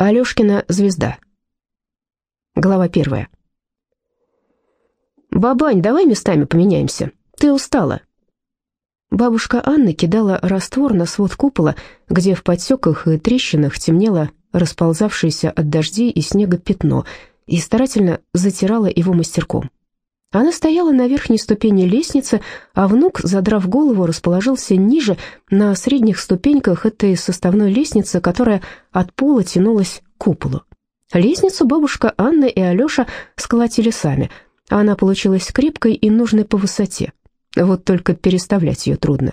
Алешкина звезда. Глава первая. «Бабань, давай местами поменяемся. Ты устала». Бабушка Анна кидала раствор на свод купола, где в подсеках и трещинах темнело расползавшееся от дождей и снега пятно, и старательно затирала его мастерком. Она стояла на верхней ступени лестницы, а внук, задрав голову, расположился ниже, на средних ступеньках этой составной лестницы, которая от пола тянулась к куполу. Лестницу бабушка Анна и Алеша сколотили сами, она получилась крепкой и нужной по высоте. Вот только переставлять ее трудно.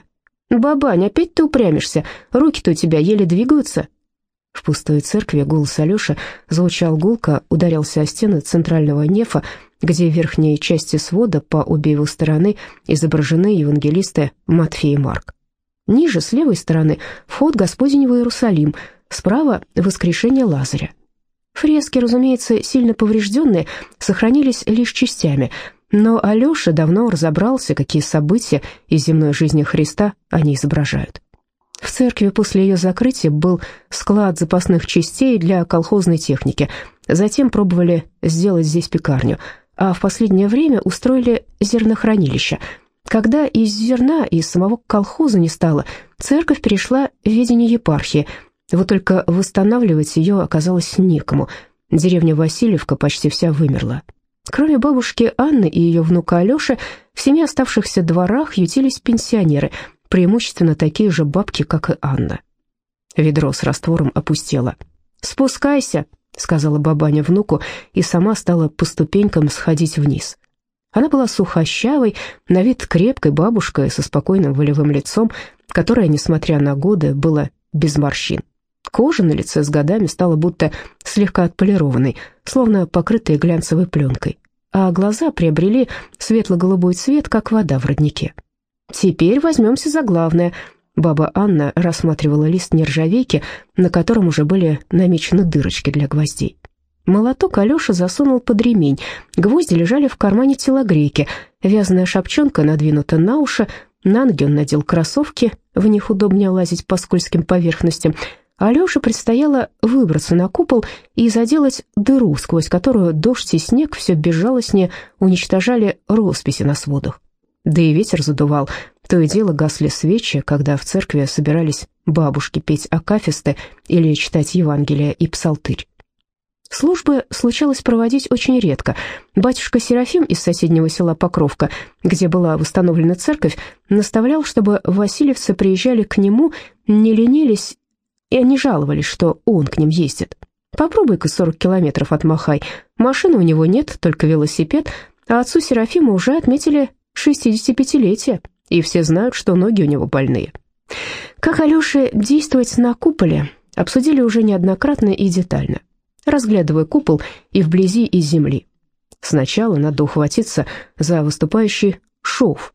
«Бабань, опять ты упрямишься, руки-то у тебя еле двигаются», в пустой церкви голос Алеши звучал гулко, ударился о стены центрального нефа, где в верхней части свода по обе его стороны изображены евангелисты Матфей и Марк. Ниже, с левой стороны, вход Господень в Иерусалим, справа — воскрешение Лазаря. Фрески, разумеется, сильно поврежденные, сохранились лишь частями, но Алеша давно разобрался, какие события из земной жизни Христа они изображают. В церкви после ее закрытия был склад запасных частей для колхозной техники. Затем пробовали сделать здесь пекарню, а в последнее время устроили зернохранилище. Когда из зерна и самого колхоза не стало, церковь перешла в ведение епархии. Вот только восстанавливать ее оказалось некому. Деревня Васильевка почти вся вымерла. Кроме бабушки Анны и ее внука Алеши, в семи оставшихся дворах ютились пенсионеры – преимущественно такие же бабки, как и Анна. Ведро с раствором опустело. «Спускайся», — сказала бабаня внуку, и сама стала по ступенькам сходить вниз. Она была сухощавой, на вид крепкой бабушкой со спокойным волевым лицом, которое, несмотря на годы, было без морщин. Кожа на лице с годами стала будто слегка отполированной, словно покрытая глянцевой пленкой, а глаза приобрели светло-голубой цвет, как вода в роднике. Теперь возьмемся за главное. Баба Анна рассматривала лист нержавейки, на котором уже были намечены дырочки для гвоздей. Молоток Алеша засунул под ремень, гвозди лежали в кармане телогрейки, вязаная шапчонка надвинута на уши, на ноги он надел кроссовки, в них удобнее лазить по скользким поверхностям. Алёше предстояло выбраться на купол и заделать дыру, сквозь которую дождь и снег все безжалостнее уничтожали росписи на сводах. Да и ветер задувал. То и дело гасли свечи, когда в церкви собирались бабушки петь акафисты или читать Евангелие и псалтырь. Службы случалось проводить очень редко. Батюшка Серафим из соседнего села Покровка, где была восстановлена церковь, наставлял, чтобы васильевцы приезжали к нему, не ленились и они жаловались, что он к ним ездит. Попробуй-ка 40 километров отмахай. Машины у него нет, только велосипед, а отцу Серафиму уже отметили 65-летие, и все знают, что ноги у него больные. Как Алёше действовать на куполе, обсудили уже неоднократно и детально, разглядывая купол и вблизи из земли. Сначала надо ухватиться за выступающий шов,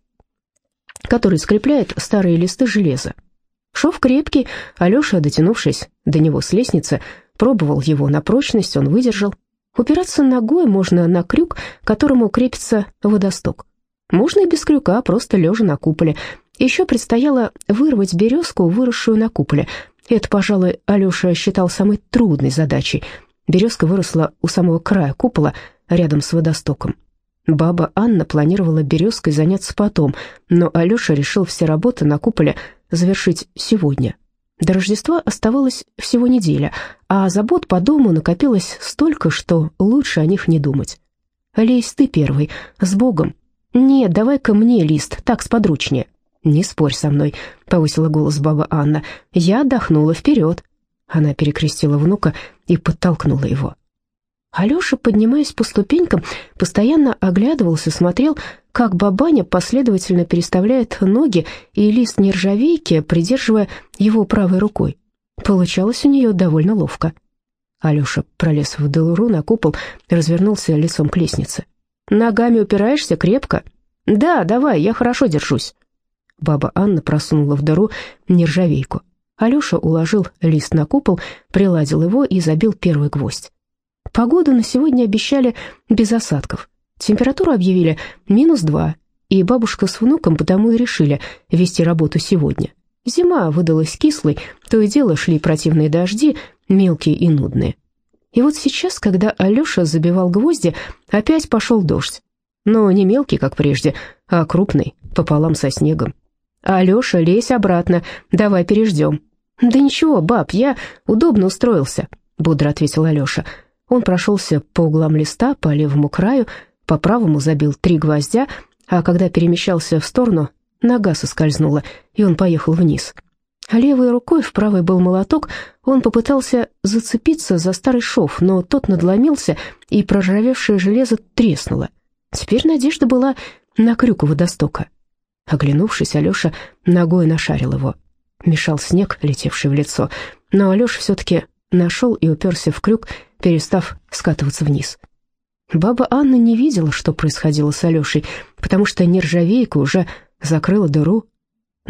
который скрепляет старые листы железа. Шов крепкий, Алеша, дотянувшись до него с лестницы, пробовал его на прочность, он выдержал. Упираться ногой можно на крюк, к которому крепится водосток. Можно и без крюка, просто лежа на куполе. Еще предстояло вырвать березку, выросшую на куполе. Это, пожалуй, Алеша считал самой трудной задачей. Березка выросла у самого края купола, рядом с водостоком. Баба Анна планировала березкой заняться потом, но Алеша решил все работы на куполе завершить сегодня. До Рождества оставалось всего неделя, а забот по дому накопилось столько, что лучше о них не думать. «Лезь ты первый, с Богом», «Нет, давай-ка мне лист, так сподручнее». «Не спорь со мной», — повысила голос баба Анна. «Я отдохнула вперед». Она перекрестила внука и подтолкнула его. Алеша, поднимаясь по ступенькам, постоянно оглядывался, смотрел, как бабаня последовательно переставляет ноги и лист нержавейки, придерживая его правой рукой. Получалось у нее довольно ловко. Алеша пролез в дыру на купол, развернулся лицом к лестнице. Ногами упираешься крепко? Да, давай, я хорошо держусь. Баба Анна просунула в дыру нержавейку. Алеша уложил лист на купол, приладил его и забил первый гвоздь. Погоду на сегодня обещали без осадков. Температуру объявили минус два, и бабушка с внуком потому и решили вести работу сегодня. Зима выдалась кислой, то и дело шли противные дожди, мелкие и нудные. И вот сейчас, когда Алеша забивал гвозди, опять пошел дождь. Но не мелкий, как прежде, а крупный, пополам со снегом. «Алеша, лезь обратно, давай переждем». «Да ничего, баб, я удобно устроился», — бодро ответил Алеша. Он прошелся по углам листа, по левому краю, по правому забил три гвоздя, а когда перемещался в сторону, нога соскользнула, и он поехал вниз. Левой рукой, в правой был молоток, он попытался зацепиться за старый шов, но тот надломился, и проржавевшее железо треснуло. Теперь надежда была на крюк водостока. Оглянувшись, Алеша ногой нашарил его. Мешал снег, летевший в лицо, но Алеша все-таки нашел и уперся в крюк, перестав скатываться вниз. Баба Анна не видела, что происходило с Алешей, потому что нержавейка уже закрыла дыру.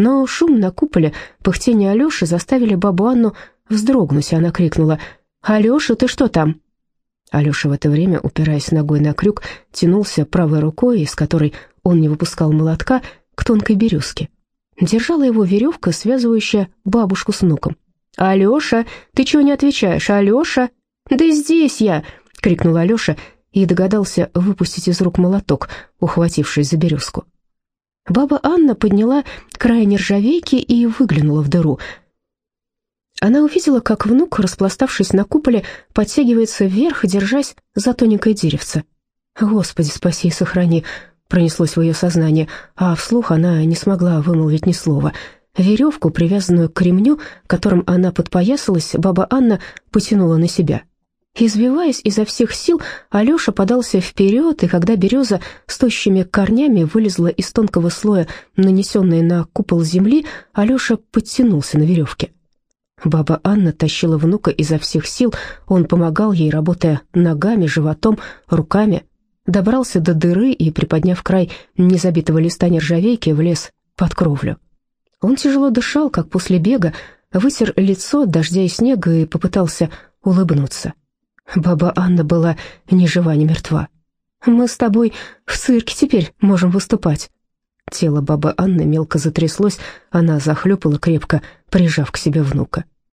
Но шум на куполе, пыхтение Алеши заставили бабу Анну вздрогнуть, и она крикнула «Алеша, ты что там?» Алеша в это время, упираясь ногой на крюк, тянулся правой рукой, из которой он не выпускал молотка, к тонкой березке. Держала его веревка, связывающая бабушку с внуком. «Алеша, ты чего не отвечаешь? Алеша?» «Да здесь я!» — крикнул Алеша и догадался выпустить из рук молоток, ухватившись за березку. Баба Анна подняла край нержавейки и выглянула в дыру. Она увидела, как внук, распластавшись на куполе, подтягивается вверх, держась за тоненькое деревце. «Господи, спаси и сохрани!» — пронеслось в ее сознание, а вслух она не смогла вымолвить ни слова. Веревку, привязанную к ремню, которым она подпоясалась, баба Анна потянула на себя — Избиваясь изо всех сил, Алеша подался вперед, и когда береза с тощими корнями вылезла из тонкого слоя, нанесенной на купол земли, Алеша подтянулся на веревке. Баба Анна тащила внука изо всех сил, он помогал ей, работая ногами, животом, руками. Добрался до дыры и, приподняв край незабитого листа нержавейки, влез под кровлю. Он тяжело дышал, как после бега, вытер лицо от дождя и снега и попытался улыбнуться. Баба Анна была ни жива, ни мертва. «Мы с тобой в цирке теперь можем выступать». Тело бабы Анны мелко затряслось, она захлепала крепко, прижав к себе внука.